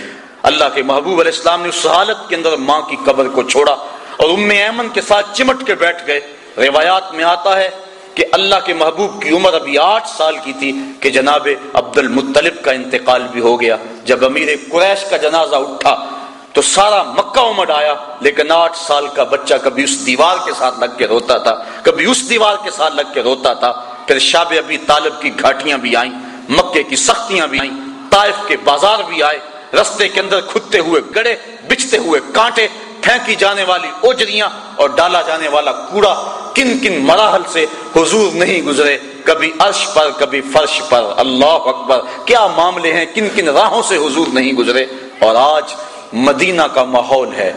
اللہ کے محبوب علیہ السلام نے اس حالت کے اندر ماں کی قبر کو چھوڑا۔ اور ام ایمن کے ساتھ چمٹ کے بیٹھ گئے۔ روایات میں آتا ہے کہ اللہ کے محبوب کی عمر ابھی آٹھ سال کی تھی کہ جناب عبد المطلب کا انتقال بھی ہو گیا۔ جب امیر قریش کا جنازہ اٹھا تو سارا مکہ امڈ آیا، لیکن آٹھ سال کا بچہ کبھی اس دیوار کے ساتھ لگ کے روتا تھا، کبھی اس دیوار کے ساتھ لگ کے روتا تھا۔ پھر شاب ابھی طالب کی گھاٹیاں بھی آئیں، مکے کی سختیاں بھی آئیں، طائف کے بازار بھی آئے، رستے کے اندر کھدتے ہوئے گڑے بچتے ہوئے کانٹے پھینکی جانے والی اوجریاں اور ڈالا جانے والا کوڑا کن کن مراحل سے حضور نہیں گزرے؟ کبھی عرش پر، کبھی فرش پر۔ اللہ اکبر۔ کیا معاملے ہیں؟ کن کن راہوں سے حضور نہیں گزرے؟ اور آج مدینہ کا ماحول ہے۔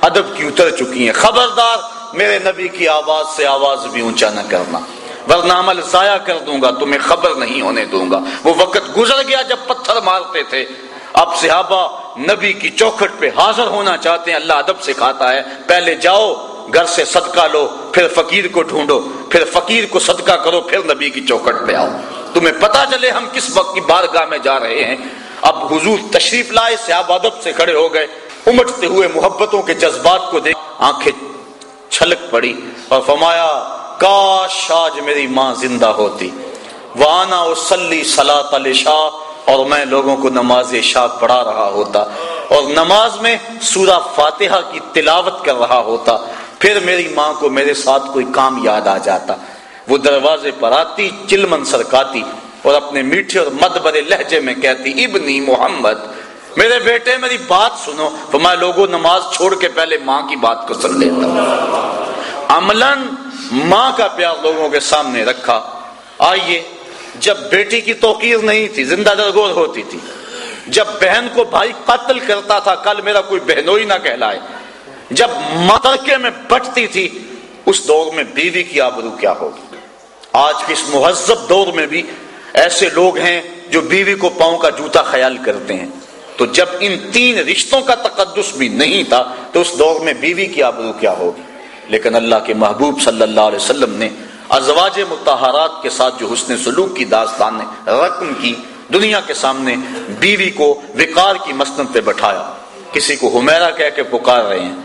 ادب کی اتر چکی ہیں۔ خبردار، میرے نبی کی آواز سے آواز بھی اونچا نہ کرنا۔ ورنہ عمل ضائع کر دوں گا، تمہیں خبر نہیں ہونے دوں گا۔ وہ وقت گزر گیا جب پتھر مارتے تھے۔ اب صحابہ نبی کی چوکھٹ پہ حاضر ہونا چاہتے ہیں، اللہ ادب سکھاتا ہے۔ پہلے جاؤ، گھر سے صدقہ لو، پھر فقیر کو ڈھونڈو، پھر فقیر کو صدقہ کرو، پھر نبی کی چوکھٹ پہ آؤ۔ تمہیں پتا چلے ہم کس وقت کی بارگاہ میں جا رہے ہیں۔ اب حضور تشریف لائے، صحابہ ادب سے کھڑے ہو گئے۔ امٹتے ہوئے محبتوں کے جذبات کو دیکھ، آنکھیں چھلک پڑی اور فرمایا، کاش آج میری ماں زندہ ہوتی۔ وانا وسلی سلاۃ شاہ اور میں لوگوں کو نماز شاہ پڑھا رہا ہوتا اور نماز میں سورہ فاتحہ کی تلاوت کر رہا ہوتا پھر میری ماں کو میرے ساتھ کوئی کام یاد آ جاتا وہ دروازے پر آتی، چلمن سرکاتی اور اپنے میٹھے اور مد برے لہجے میں کہتی، ابنی محمد، میرے بیٹے، میری بات سنو۔ تو میں لوگوں نماز چھوڑ کے پہلے ماں کی بات کو سن لیتا ہوں۔ عملاً ماں کا پیار لوگوں کے سامنے رکھا۔ آئیے جب بیٹی کی توقیر نہیں تھی، زندہ درگور ہوتی تھی۔ جب بہن کو بھائی قتل کرتا تھا، کل میرا کوئی بہنوئی نہ کہلائے۔ جب مترکے میں بٹتی تھی، اس دور میں بیوی کی آبرو کیا ہوگی؟ آج کے اس مہذب دور میں بھی ایسے لوگ ہیں جو بیوی کو پاؤں کا جوتا خیال کرتے ہیں۔ تو جب ان تین رشتوں کا تقدس بھی نہیں تھا، تو اس دور میں بیوی کی آبرو کیا ہوگی؟ لیکن اللہ کے محبوب صلی اللہ علیہ وسلم نے ازواج متحرات کے ساتھ جو حسن سلوک کی داستان نے رقم کی، دنیا کے سامنے بیوی کو وقار کی مسند پہ بٹھایا۔ کسی کو حمیرہ کہہ کے پکار رہے ہیں۔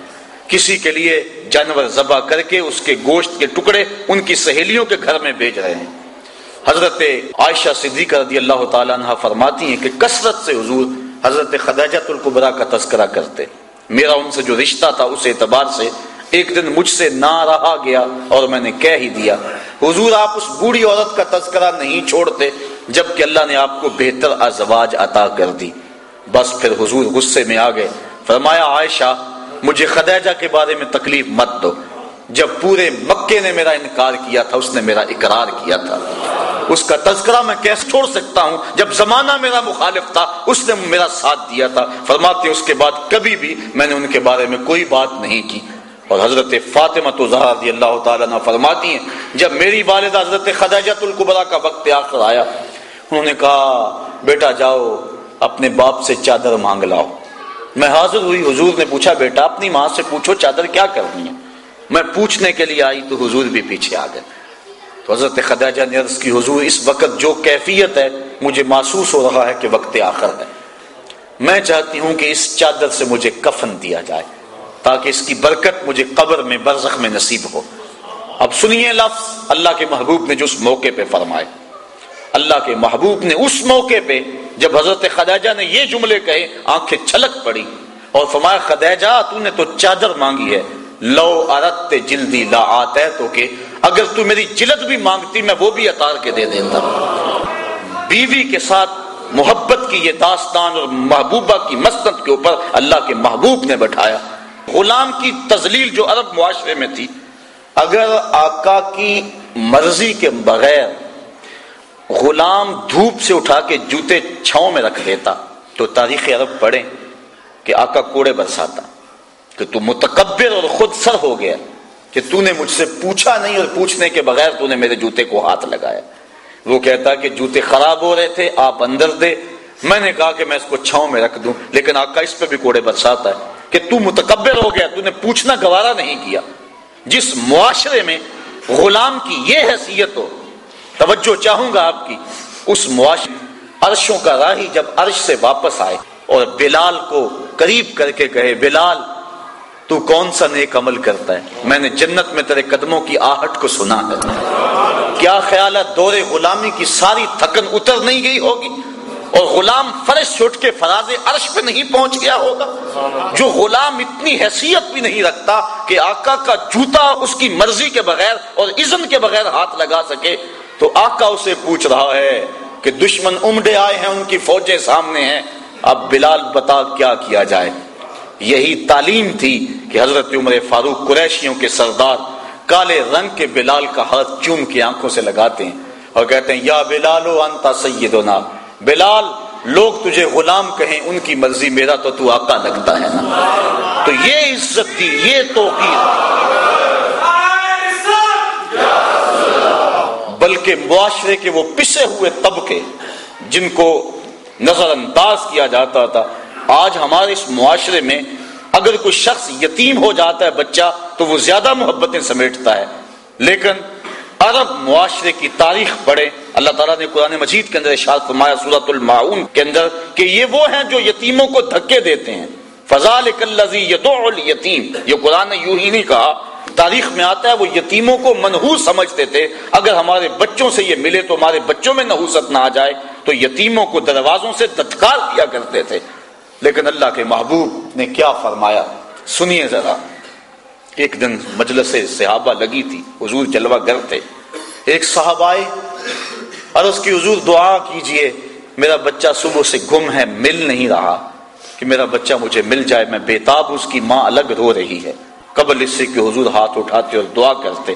کسی کے لیے جانور ذبح کر کے اس کے گوشت کے ٹکڑے ان کی سہیلیوں کے گھر میں بھیج رہے ہیں۔ حضرت عائشہ صدیقہ رضی اللہ تعالیٰ عنہ فرماتی ہیں کہ کثرت سے حضور حضرت خداجت القبرا کا تذکرہ کرتے۔ میرا ان سے جو رشتہ تھا اس اعتبار سے ایک دن مجھ سے نہ رہا گیا اور میں نے کہہ ہی دیا، حضور، آپ اس بوڑھی عورت کا تذکرہ نہیں چھوڑتے جبکہ اللہ نے آپ کو بہتر ازواج عطا کر دی۔ بس پھر حضور غصے میں آ گئے۔ فرمایا، عائشہ، مجھے خدیجہ کے بارے میں تکلیف مت دو۔ جب پورے مکے نے میرا انکار کیا تھا، اس نے میرا اقرار کیا تھا۔ اس کا تذکرہ میں کیسے چھوڑ سکتا ہوں۔ جب زمانہ میرا مخالف تھا، اس نے میرا ساتھ دیا تھا۔ فرماتے اس کے بعد کبھی بھی میں نے ان کے بارے میں کوئی بات نہیں کی۔ اور حضرت فاطمہ تو رضی اللہ تعالیٰ نے فرماتی ہیں، جب میری والدہ حضرت خداجت القبرا کا وقت آخر آیا، انہوں نے کہا، بیٹا جاؤ، اپنے باپ سے چادر مانگ لاؤ۔ میں حاضر ہوئی، حضور نے پوچھا، بیٹا، اپنی ماں سے پوچھو چادر کیا کرنی ہے؟ میں پوچھنے کے لیے آئی تو حضور بھی پیچھے آ گئے۔ تو حضرت خداجہ نے عرض کی، حضور، اس وقت جو کیفیت ہے، مجھے محسوس ہو رہا ہے کہ وقت آخر ہے۔ میں چاہتی ہوں کہ اس چادر سے مجھے کفن دیا جائے۔ تاکہ اس کی برکت مجھے قبر میں برزخ میں نصیب ہو۔ اب سنیے لفظ اللہ کے محبوب نے جو اس موقع پہ فرمائے۔ اللہ کے محبوب نے اس موقع پہ جب حضرت خدیجہ نے یہ جملے کہے، آنکھیں چھلک پڑی اور فرمایا، خدیجہ، تو نے تو چادر مانگی ہے۔ لو ارت جلدی لا آتے تو کہ اگر تو میری جلد بھی مانگتی، میں وہ بھی اتار کے دے دیتا۔ بیوی کے ساتھ محبت کی یہ داستان اور محبوبہ کی مسند کے اوپر اللہ کے محبوب نے بٹھایا۔ غلام کی تزلیل جو عرب معاشرے میں تھی، اگر آقا کی مرضی کے بغیر غلام دھوپ سے اٹھا کے جوتے چھاؤں میں رکھ دیتا، تو تاریخ عرب پڑھے کہ آقا کوڑے برساتا، کہ تو متکبر اور خود سر ہو گیا، کہ تو نے مجھ سے پوچھا نہیں اور پوچھنے کے بغیر تو نے میرے جوتے کو ہاتھ لگایا۔ وہ کہتا کہ جوتے خراب ہو رہے تھے، آپ اندر دے۔ میں نے کہا کہ میں اس کو چھاؤں میں رکھ دوں، لیکن آقا اس پہ بھی کوڑے برساتا ہے۔ کہ تو متکبر ہو گیا، تو نے پوچھنا گوارا نہیں کیا۔ جس معاشرے میں غلام کی یہ حیثیت ہو، توجہ چاہوں گا آپ کی، اس معاشرے عرشوں کا راہی جب عرش سے واپس آئے اور بلال کو قریب کر کے کہے، بلال، تو کون سا نیک عمل کرتا ہے؟ میں نے جنت میں تیرے قدموں کی آہٹ کو سنا ہے۔ کیا خیال ہے دور غلامی کی ساری تھکن اتر نہیں گئی ہوگی؟ اور غلام فرش چھوٹ کے فراز عرش پہ نہیں پہنچ گیا ہوگا۔ جو غلام اتنی حیثیت بھی نہیں رکھتا کہ آقا کا جوتا اس کی مرضی کے بغیر اور اذن کے بغیر ہاتھ لگا سکے، تو آقا اسے پوچھ رہا ہے کہ دشمن امڈے آئے ہیں، ان کی فوجیں سامنے ہیں۔ اب بلال بتا کیا کیا جائے۔ یہی تعلیم تھی کہ حضرت عمر فاروق قریشیوں کے سردار کالے رنگ کے بلال کا ہاتھ چوم کے آنکھوں سے لگاتے ہیں اور کہتے ہیں، یا بلالو انتا سیدنا۔ بلال، لوگ تجھے غلام کہیں، ان کی مرضی میرا تو تو آقا لگتا ہے نا۔ تو یہ عزت دی، یہ توقیر۔ بلکہ معاشرے کے وہ پسے ہوئے طبقے، جن کو نظر انداز کیا جاتا تھا۔ آج ہمارے اس معاشرے میں اگر کوئی شخص یتیم ہو جاتا ہے بچہ، تو وہ زیادہ محبتیں سمیٹتا ہے۔ لیکن عرب معاشرے کی تاریخ پڑھے اللہ تعالیٰ نے قرآن مجید کے اندر اشار فرمایا سورت المعون کے اندر کہ یہ وہ ہیں جو یتیموں کو دھکے دیتے ہیں۔ فضال یتیم یہ قرآن نے یوں ہی نہیں کہا، تاریخ میں آتا ہے، وہ یتیموں کو منحوس سمجھتے تھے۔ اگر ہمارے بچوں سے یہ ملے تو ہمارے بچوں میں نحوست نہ آ جائے۔ تو یتیموں کو دروازوں سے دتکار کیا کرتے تھے۔ لیکن اللہ کے محبوب نے کیا فرمایا؟ سنیے ذرا۔ ایک دن مجلس صحابہ لگی تھی، حضور جلوہ گر تھے۔ ایک صاحب آئے اور اس کی حضور دعا کیجیے، میرا بچہ صبح سے گم ہے، مل نہیں رہا۔ کہ میرا بچہ مجھے مل جائے، میں بےتاب اس کی ماں الگ رو رہی ہے۔ قبل اس سے کہ حضور ہاتھ اٹھاتے اور دعا کرتے۔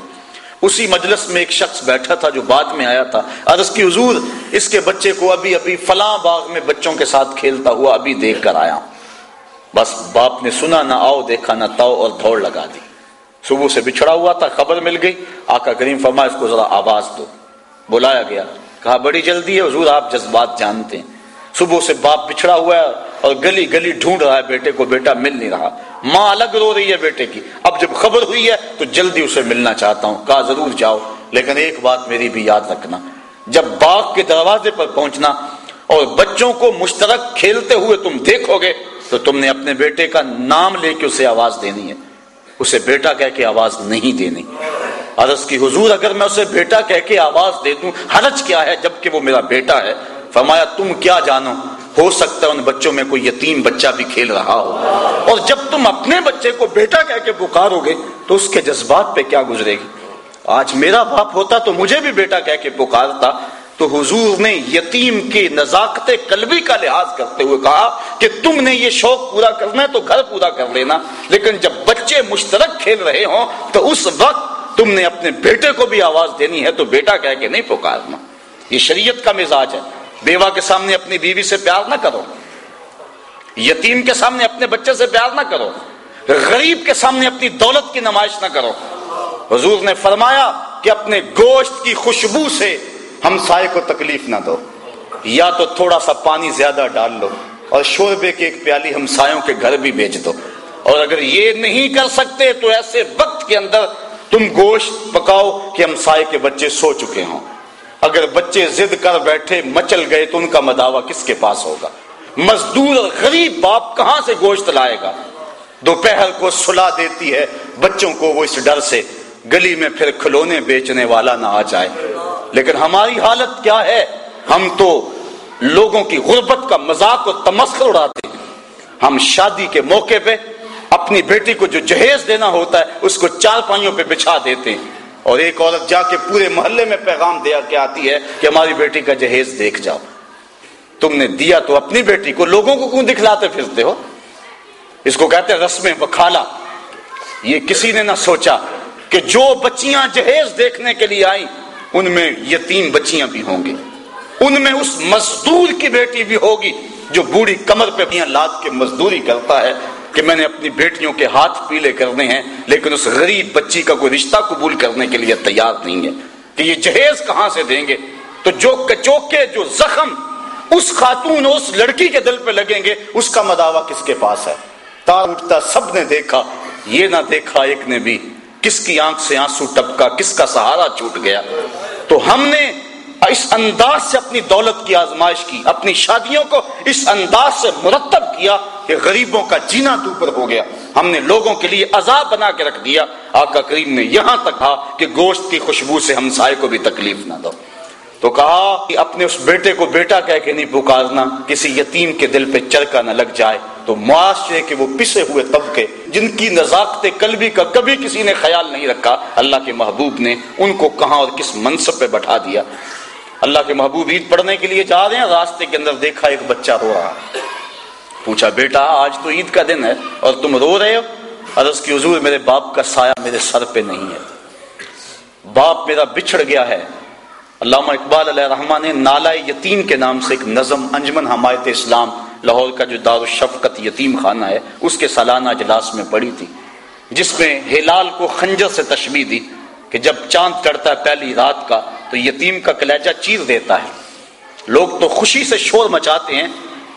اسی مجلس میں ایک شخص بیٹھا تھا جو بعد میں آیا تھا۔ عرض کی حضور اس کے بچے کو ابھی ابھی فلاں باغ میں بچوں کے ساتھ کھیلتا ہوا ابھی دیکھ کر آیا۔ بس باپ نے سنا، نہ آؤ دیکھا، نہ تاؤ اور دوڑ لگا دی۔ صبح سے بچھڑا ہوا تھا، خبر مل گئی۔ آقا کریم فرما اس کو ذرا آواز دو۔ بلایا گیا۔ کہا، بڑی جلدی ہے، حضور آپ جذبات جانتے ہیں۔ صبح سے باپ بچھڑا ہوا ہے اور گلی گلی ڈھونڈ رہا ہے، بیٹے کو بیٹا مل نہیں رہا۔ ماں الگ رو رہی ہے بیٹے کی۔ اب جب خبر ہوئی ہے تو جلدی اسے ملنا چاہتا ہوں۔ کہا، ضرور جاؤ۔ لیکن ایک بات میری بھی یاد رکھنا۔ جب باغ کے دروازے پر پہنچنا اور بچوں کو مشترک کھیلتے ہوئے تم دیکھو گے، تو تم نے اپنے بیٹے کا نام لے کے اسے آواز دینی ہے۔ اسے بیٹا کہہ کے آواز نہیں دینی عرض کی حضور اگر میں اسے بیٹا کہہ کے آواز دے دوں، حرج کیا ہے جبکہ وہ میرا بیٹا ہے؟ فرمایا، تم کیا جانو؟ ہو سکتا ہے ان بچوں میں کوئی یتیم بچہ بھی کھیل رہا ہو۔ اور جب تم اپنے بچے کو بیٹا کہہ کے پکارو گے، تو اس کے جذبات پہ کیا گزرے گی؟ آج میرا باپ ہوتا تو مجھے بھی بیٹا کہہ کے پکارتا۔ تو حضور نے یتیم کی نزاکت قلبی کا لحاظ کرتے ہوئے کہا کہ تم نے یہ شوق پورا کرنا ہے تو گھر پورا کر لینا۔ لیکن جب بچے مشترک کھیل رہے ہوں تو اس وقت تم نے اپنے بیٹے کو بھی آواز دینی ہے تو بیٹا کہہ کے نہیں پکارنا۔ یہ شریعت کا مزاج ہے۔ بیوہ کے سامنے اپنی بیوی سے پیار نہ کرو۔ یتیم کے سامنے اپنے بچے سے پیار نہ کرو۔ غریب کے سامنے اپنی دولت کی نمائش نہ کرو۔ حضور نے فرمایا کہ اپنے گوشت کی خوشبو سے ہم سائے کو تکلیف نہ دو، یا تو تھوڑا سا پانی زیادہ ڈال لو اور شوربے کی ایک پیالی ہم سایوں کے گھر بھی بیچ دو۔ اور اگر یہ نہیں کر سکتے تو ایسے وقت کے اندر تم گوشت پکاؤ کہ ہم سائے کے بچے سو چکے ہوں۔ اگر بچے زد کر بیٹھے مچل گئے تو ان کا مداوع کس کے پاس ہوگا؟ مزدور اور غریب باپ کہاں سے گوشت لائے گا؟ دوپہر کو سلا دیتی ہے، بچوں کو وہ اس ڈر سے گلی میں پھر کھلونے بیچنے والا نہ آ جائے۔ لیکن ہماری حالت کیا ہے؟ ہم تو لوگوں کی غربت کا مذاق و تمسخر اڑاتے ہیں۔ ہم شادی کے موقع پہ اپنی بیٹی کو جو جہیز دینا ہوتا ہے، اس کو چار پائیوں پہ بچھا دیتے ہیں۔ اور ایک عورت جا کے پورے محلے میں پیغام دیا کے آتی ہے کہ ہماری بیٹی کا جہیز دیکھ جاؤ۔ تم نے دیا تو اپنی بیٹی کو، لوگوں کو کیوں دکھلاتے پھرتے ہو؟ اس کو کہتے ہیں رسم بکھالا یہ کسی نے نہ سوچا کہ جو بچیاں جہیز دیکھنے کے لیے آئیں ان میں یتیم بچیاں بھی ہوں گی۔ ان میں اس مزدور کی بیٹی بھی ہوگی جو بوڑھی کمر پہ لاد کے مزدوری کرتا ہے کہ میں نے اپنی بیٹیوں کے ہاتھ پیلے کرنے ہیں، لیکن اس غریب بچی کا کوئی رشتہ قبول کرنے کے لیے تیار نہیں ہے۔ کہ یہ جہیز کہاں سے دیں گے؟ تو جو کچوکے، جو زخم اس خاتون اس لڑکی کے دل پہ لگیں گے، اس کا مداوع کس کے پاس ہے؟ تار اٹھتا، سب نے دیکھا، یہ نہ دیکھا ایک نے بھی۔ کس کی آنکھ سے آنسو ٹپکا، کس کا سہارا چھوٹ گیا؟ تو ہم نے اس انداز سے اپنی دولت کی آزمائش کی، اپنی شادیوں کو اس انداز سے مرتب کیا کہ غریبوں کا جینا دوپر ہو گیا۔ ہم نے لوگوں کے لیے عذاب بنا کے رکھ دیا۔ آقا کریم نے یہاں تک کہا کہ گوشت کی خوشبو سے ہم سائے کو بھی تکلیف نہ دو۔ تو کہا کہ اپنے اس بیٹے کو بیٹا کہہ کے نہیں پکارنا، کسی یتیم کے دل پہ چرکا نہ لگ جائے۔ تو معاشرے کے وہ پسے ہوئے طبقے، جن کی نزاکت قلبی کا کبھی کسی نے خیال نہیں رکھا، اللہ کے محبوب نے ان کو کہاں اور کس منصب پہ بٹھا دیا۔ اللہ کے محبوب عید پڑھنے کے لیے جا رہے ہیں، راستے کے اندر دیکھا ایک بچہ رو رہا۔ پوچھا، بیٹا، آج تو عید کا دن ہے اور تم رو رہے ہو؟ عرض کی حضور، میرے باپ کا سایہ میرے سر پہ نہیں ہے۔ باپ میرا بچھڑ گیا ہے۔ علامہ اقبال علیہ رحمان نے نالا یتیم کے نام سے ایک نظم، انجمن حمایت اسلام لاہور کا جو دار الشفقت یتیم خانہ ہے، اس کے سالانہ اجلاس میں پڑی تھی، جس میں ہلال کو خنجر سے تشبیح دی کہ جب چاند چڑھتا ہے پہلی رات کا، تو یتیم کا کلیجہ چیر دیتا ہے۔ لوگ تو خوشی سے شور مچاتے ہیں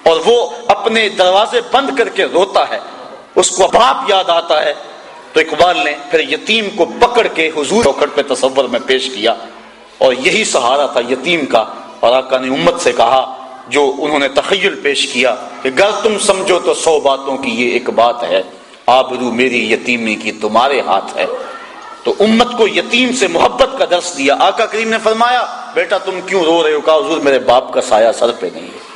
اور وہ اپنے دروازے بند کر کے روتا ہے۔ اس کو باپ یاد آتا ہے۔ تو اقبال نے پھر یتیم کو پکڑ کے حضور چوکٹ پہ تصور میں پیش کیا اور یہی سہارا تھا یتیم کا اور آقا نے امت سے کہا جو انہوں نے تخیل پیش کیا کہ گر تم سمجھو تو سو باتوں کی یہ ایک بات ہے، آبرو میری یتیمی کی تمہارے ہاتھ ہے۔ تو امت کو یتیم سے محبت کا درس دیا۔ آقا کریم نے فرمایا، بیٹا تم کیوں رو رہے ہو؟ کہا، حضور میرے باپ کا سایہ سر پہ نہیں ہے۔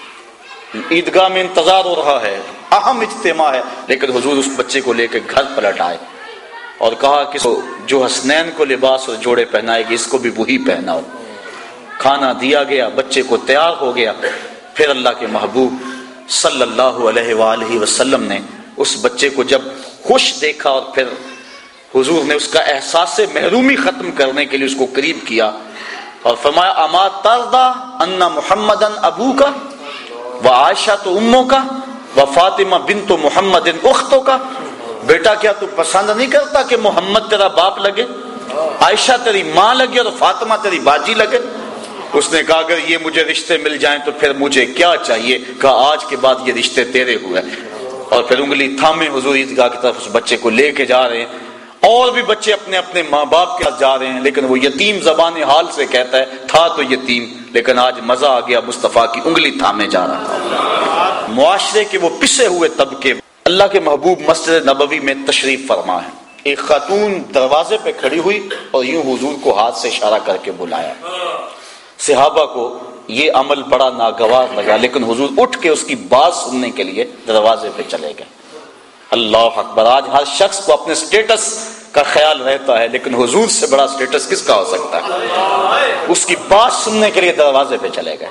عیدگاہ میں انتظار ہو رہا ہے، اہم اجتماع ہے، لیکن حضور اس بچے کو لے کے گھر پلٹ آئے اور کہا کہ جو حسنین کو لباس اور جوڑے پہنائے گی، اس کو بھی وہی پہناؤ۔ کھانا دیا گیا، بچے کو تیار ہو گیا۔ پھر اللہ کے محبوب صلی اللہ علیہ وآلہ وسلم نے اس بچے کو جب خوش دیکھا اور پھر حضور نے اس کا احساس محرومی ختم کرنے کے لیے اس کو قریب کیا اور فرمایا، اما تردا ان محمد ابو کا و عائشہ تو اموں کا و فاطمہ بن تو محمد اختوں کا بیٹا، کیا تو پسند نہیں کرتا کہ محمد تیرا باپ لگے؟ عائشہ تیری ماں لگے اور فاطمہ تیری باجی لگے؟ اس نے کہا، اگر یہ مجھے رشتے مل جائیں تو پھر مجھے کیا چاہیے؟ کہا، آج کے بعد یہ رشتے تیرے ہوئے. اور پھر انگلی تھامے حضور عیدگاہ کی طرف اس بچے کو لے کے جا رہے ہیں۔ اور بھی بچے اپنے اپنے ماں باپ کے ساتھ جا رہے ہیں، لیکن وہ یتیم زبان حال سے کہتا ہے، تھا تو یتیم، لیکن آج مزہ آ گیا مصطفیٰ کی انگلی تھامے جا رہا تھا۔ معاشرے کے وہ پسے ہوئے طبقے، اللہ کے محبوب مسجد نبوی میں تشریف فرما ہے۔ ایک خاتون دروازے پہ کھڑی ہوئی اور یوں حضور کو ہاتھ سے اشارہ کر کے بلایا۔ صحابہ کو یہ عمل بڑا ناگوار لگا، لیکن حضور اٹھ کے اس کی بات سننے کے لیے دروازے پہ چلے گئے۔ اللہ اکبر، آج ہر شخص کو اپنے سٹیٹس کا خیال رہتا ہے، لیکن حضور سے بڑا سٹیٹس کس کا ہو سکتا ہے؟ اس کی بات سننے کے لیے دروازے پہ چلے گئے۔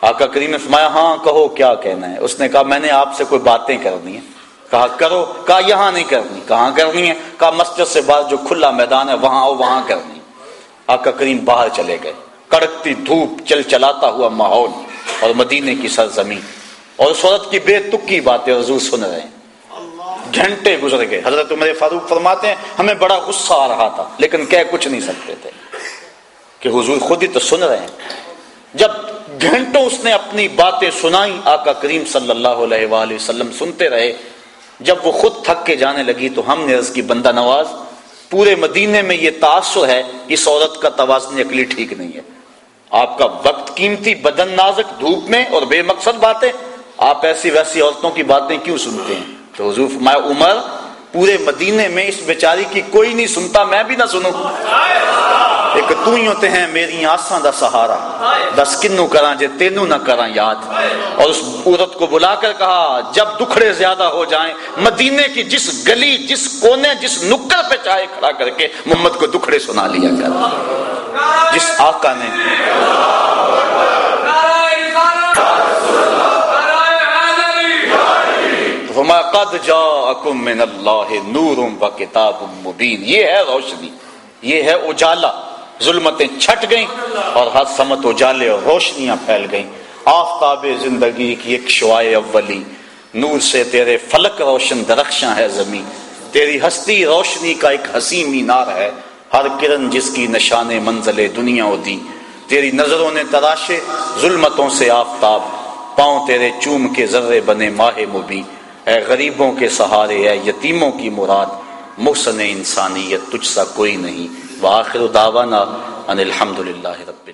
آقا کریم نے فرمایا ہاں کہو کیا کہنا ہے۔ اس نے کہا، میں نے آپ سے کوئی باتیں کرنی ہے کہا، کرو۔ کہا، یہاں نہیں کرنی۔ کہاں کرنی ہے؟ کہا، مسجد سے بعد جو کھلا میدان ہے، وہاں آؤ، وہاں کرنی۔ آقا کریم باہر چلے گئے۔ کڑکتی دھوپ چل چلاتا ہوا ماحول اور مدینے کی سرزمین۔ اور اس عورت کی بے تکی باتیں حضور سن رہے ہیں۔ گھنٹے گزر گئے۔ حضرت عمر فاروق فرماتے ہیں، ہمیں بڑا غصہ آ رہا تھا، لیکن کہہ کچھ نہیں سکتے تھے۔ کہ حضور خود ہی تو سن رہے ہیں۔ جب گھنٹوں اس نے اپنی باتیں سنائی آقا کریم صلی اللہ علیہ وآلہ وسلم سنتے رہے، جب وہ خود تھک کے جانے لگی تو ہم نے اس کی، بندہ نواز، پورے مدینے میں یہ تاثر ہے، اس عورت کا توازن عقلی ٹھیک نہیں ہے۔ آپ کا وقت قیمتی بدن نازک دھوپ میں اور بے مقصد باتیں، آپ ایسی ویسی عورتوں کی باتیں کیوں سنتے ہیں؟ تو حضور فرمایا، عمر، پورے مدینے میں اس بیچاری کی کوئی نہیں سنتا، میں بھی نہ سنوں۔ ایک تو ہی ہوتے ہیں، میری آساں دا سہارا۔ دس کنو کراں جے تینو نہ کراں یاد۔ اور اس عورت کو بلا کر کہا، جب دکھڑے زیادہ ہو جائیں، مدینے کی جس گلی، جس کونے، جس نکر پہ چاہے کھڑا کر کے محمد کو دکھڑے سنا لیا کر جس آقا نے فما قد جاءکم من اللہ نور و کتاب مبین یہ ہے روشنی، یہ ہے اجالا۔ ظلمتیں چھٹ گئیں اور ہر سمت اجالے اور روشنیاں پھیل گئیں۔ آفتاب زندگی کی ایک شعائے اولی۔ نور سے تیرے فلک روشن درخشاں ہے زمین۔ تیری ہستی روشنی کا ایک حسین مینار ہے۔ ہر کرن جس کی نشان منزل دنیا دی تیری نظروں نے تراشے ظلمتوں سے آفتاب۔ پاؤں تیرے چوم کے ذرے بنے ماہ مبی اے غریبوں کے سہارے، اے یتیموں کی مراد۔ محسن انسانیت، تجھ سا کوئی نہیں۔ وآخر دعوانا ان الحمدللہ رب اللہ